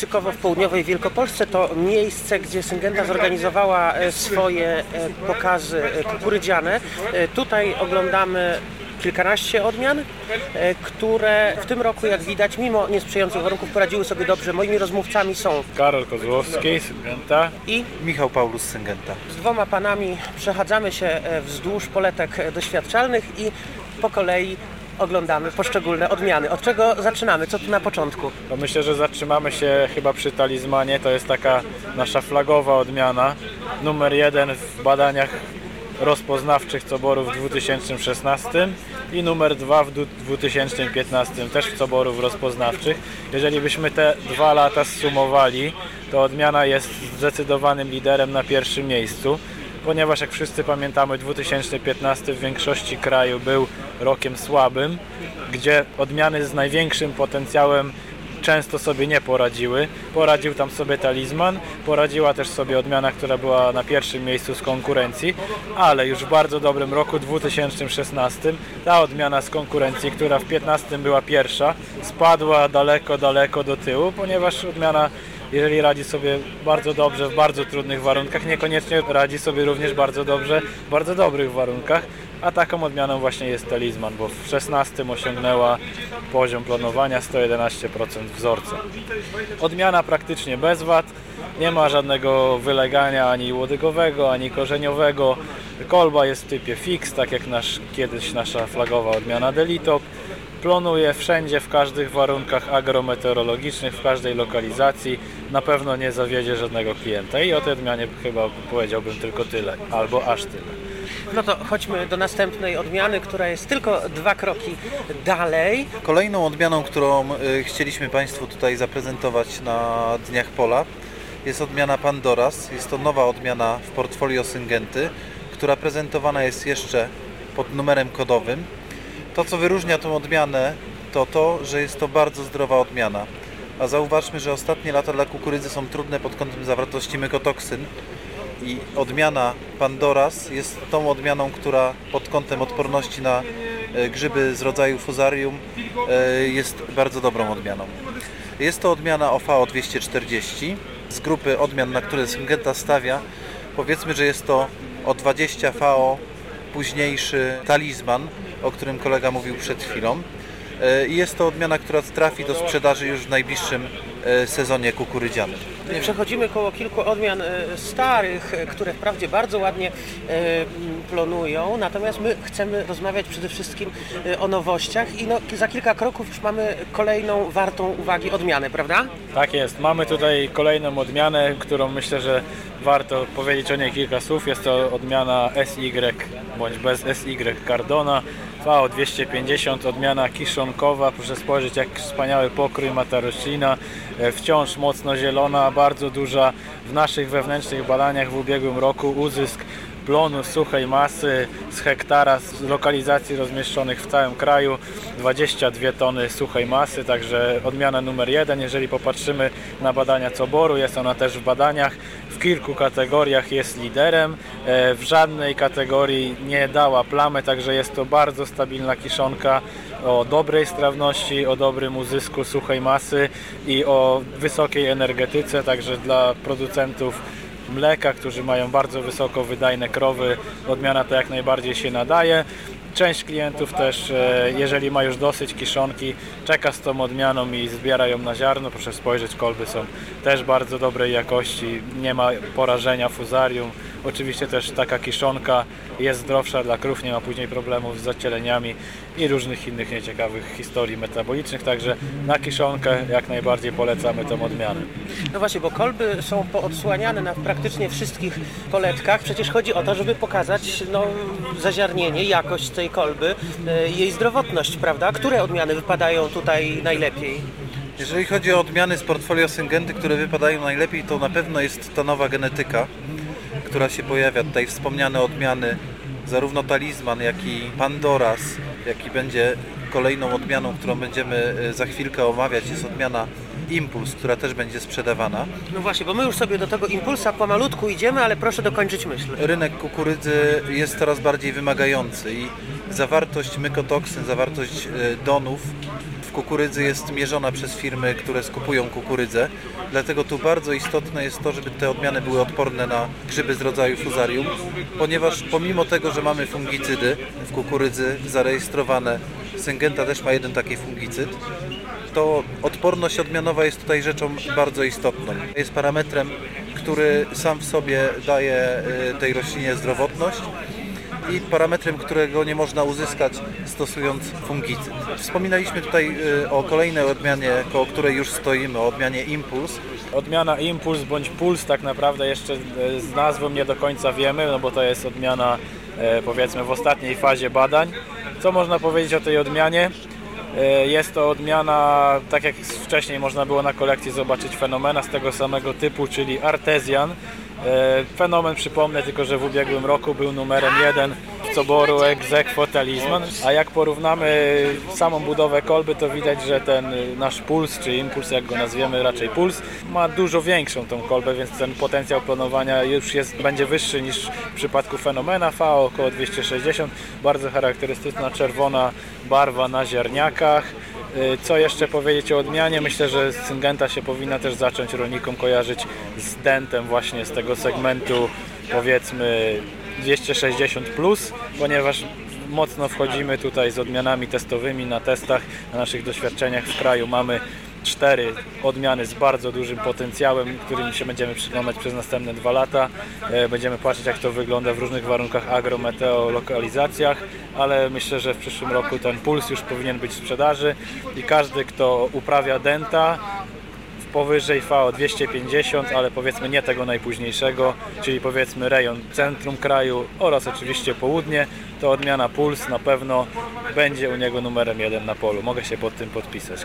Kubcykowo w południowej Wielkopolsce to miejsce, gdzie Syngenta zorganizowała e, swoje e, pokazy e, kukurydziane. Tutaj oglądamy kilkanaście odmian, które w tym roku, jak widać, mimo niesprzyjających warunków poradziły sobie dobrze. Moimi rozmówcami są Karol Kozłowski, Syngenta. i Michał Paulus Syngenta. z dwoma panami przechadzamy się wzdłuż poletek doświadczalnych i po kolei oglądamy poszczególne odmiany. Od czego zaczynamy? Co tu na początku? To myślę, że zatrzymamy się chyba przy talizmanie. To jest taka nasza flagowa odmiana. Numer jeden w badaniach rozpoznawczych coborów w 2016 i numer dwa w du- 2015 też w coborów rozpoznawczych. Jeżeli byśmy te dwa lata zsumowali, to odmiana jest zdecydowanym liderem na pierwszym miejscu. Ponieważ jak wszyscy pamiętamy 2015 w większości kraju był rokiem słabym, gdzie odmiany z największym potencjałem często sobie nie poradziły. Poradził tam sobie talizman, poradziła też sobie odmiana, która była na pierwszym miejscu z konkurencji, ale już w bardzo dobrym roku 2016 ta odmiana z konkurencji, która w 15 była pierwsza, spadła daleko, daleko do tyłu, ponieważ odmiana jeżeli radzi sobie bardzo dobrze w bardzo trudnych warunkach, niekoniecznie radzi sobie również bardzo dobrze w bardzo dobrych warunkach, a taką odmianą właśnie jest talizman, bo w 16 osiągnęła poziom planowania 111% wzorca. Odmiana praktycznie bez wad, nie ma żadnego wylegania ani łodygowego, ani korzeniowego. Kolba jest w typie fix, tak jak nasz, kiedyś nasza flagowa odmiana Delitop. Plonuje wszędzie, w każdych warunkach agrometeorologicznych, w każdej lokalizacji. Na pewno nie zawiedzie żadnego klienta i o tej odmianie chyba powiedziałbym tylko tyle, albo aż tyle. No to chodźmy do następnej odmiany, która jest tylko dwa kroki dalej. Kolejną odmianą, którą y, chcieliśmy Państwu tutaj zaprezentować na Dniach Pola jest odmiana Pandoras. Jest to nowa odmiana w portfolio Syngenty, która prezentowana jest jeszcze pod numerem kodowym. To, co wyróżnia tą odmianę, to to, że jest to bardzo zdrowa odmiana. A zauważmy, że ostatnie lata dla kukurydzy są trudne pod kątem zawartości mykotoksyn i odmiana Pandoras jest tą odmianą, która pod kątem odporności na e, grzyby z rodzaju fusarium e, jest bardzo dobrą odmianą. Jest to odmiana OVO 240 z grupy odmian, na które Syngenta stawia. Powiedzmy, że jest to o 20 VO późniejszy talizman, o którym kolega mówił przed chwilą. E, I jest to odmiana, która trafi do sprzedaży już w najbliższym e, sezonie kukurydzianym. Przechodzimy koło kilku odmian e, starych, e, które wprawdzie bardzo ładnie e, plonują, natomiast my chcemy rozmawiać przede wszystkim o nowościach i no, za kilka kroków już mamy kolejną wartą uwagi odmianę, prawda? Tak jest. Mamy tutaj kolejną odmianę, którą myślę, że warto powiedzieć o niej kilka słów. Jest to odmiana SY bądź bez SY Cardona. VO 250, odmiana kiszonkowa. Proszę spojrzeć, jak wspaniały pokrój ma ta roślina. Wciąż mocno zielona, bardzo duża. W naszych wewnętrznych badaniach w ubiegłym roku uzysk plonu suchej masy z hektara z lokalizacji rozmieszczonych w całym kraju 22 tony suchej masy, także odmiana numer jeden. Jeżeli popatrzymy na badania Coboru, jest ona też w badaniach w kilku kategoriach jest liderem. E, W żadnej kategorii nie dała plamy, także jest to bardzo stabilna kiszonka o dobrej strawności, o dobrym uzysku suchej masy i o wysokiej energetyce, także dla producentów mleka, którzy mają bardzo wysoko wydajne krowy, odmiana to jak najbardziej się nadaje. Część klientów też, e, jeżeli ma już dosyć kiszonki, czeka z tą odmianą i zbiera ją na ziarno. Proszę spojrzeć, kolby są też bardzo dobrej jakości, nie ma porażenia fuzarium. Oczywiście też taka kiszonka jest zdrowsza dla krów, nie ma później problemów z zacieleniami i różnych innych nieciekawych historii metabolicznych, także na kiszonkę jak najbardziej polecamy tą odmianę. No właśnie, bo kolby są poodsłaniane na praktycznie wszystkich poletkach. Przecież chodzi o to, żeby pokazać no, zaziarnienie, jakość tej kolby, e, jej zdrowotność, prawda? Które odmiany wypadają tutaj najlepiej? Jeżeli chodzi o odmiany z portfolio Syngenty, które wypadają najlepiej, to na pewno jest ta nowa genetyka, która się pojawia. Tutaj wspomniane odmiany, zarówno Talizman, jak i Pandoras, jak i będzie kolejną odmianą, którą będziemy e, za chwilkę omawiać, jest odmiana Impuls, która też będzie sprzedawana. No właśnie, bo my już sobie do tego impulsa pomalutku idziemy, ale proszę dokończyć myśl. Rynek kukurydzy jest coraz bardziej wymagający i zawartość mykotoksyn, zawartość e, donów w kukurydzy jest mierzona przez firmy, które skupują kukurydzę. Dlatego tu bardzo istotne jest to, żeby te odmiany były odporne na grzyby z rodzaju fuzarium, ponieważ pomimo tego, że mamy fungicydy w kukurydzy zarejestrowane, Syngenta też ma jeden taki fungicyd, to odporność odmianowa jest tutaj rzeczą bardzo istotną. Jest parametrem, który sam w sobie daje y, tej roślinie zdrowotność i parametrem, którego nie można uzyskać stosując fungicyd. Wspominaliśmy tutaj y, o kolejnej odmianie, koło której już stoimy, o odmianie Impuls. Odmiana Impuls bądź Puls tak naprawdę jeszcze e, z nazwą nie do końca wiemy, no bo to jest odmiana e, powiedzmy w ostatniej fazie badań. Co można powiedzieć o tej odmianie? Jest to odmiana, tak jak wcześniej można było na kolekcji zobaczyć fenomena z tego samego typu, czyli Artezjan. E, Fenomen przypomnę tylko, że w ubiegłym roku był numerem jeden w Coboru Talisman, a jak porównamy samą budowę kolby, to widać, że ten nasz puls, czy impuls, jak go nazwiemy, raczej puls, ma dużo większą tą kolbę, więc ten potencjał klonowania już jest, będzie wyższy niż w przypadku fenomena V, około 260. Bardzo charakterystyczna czerwona barwa na ziarniakach. Y, Co jeszcze powiedzieć o odmianie? Myślę, że Syngenta się powinna też zacząć rolnikom kojarzyć z dentem właśnie z tego segmentu powiedzmy 260 plus, ponieważ mocno wchodzimy tutaj z odmianami testowymi na testach, na naszych doświadczeniach w kraju mamy cztery odmiany z bardzo dużym potencjałem, którym się będziemy przyglądać przez następne dwa lata. E, Będziemy patrzeć jak to wygląda w różnych warunkach agro, meteo, lokalizacjach, ale myślę, że w przyszłym roku ten puls już powinien być w sprzedaży i każdy kto uprawia denta powyżej VO 250, ale powiedzmy nie tego najpóźniejszego, czyli powiedzmy rejon centrum kraju oraz oczywiście południe, to odmiana Puls na pewno będzie u niego numerem jeden na polu. Mogę się pod tym podpisać.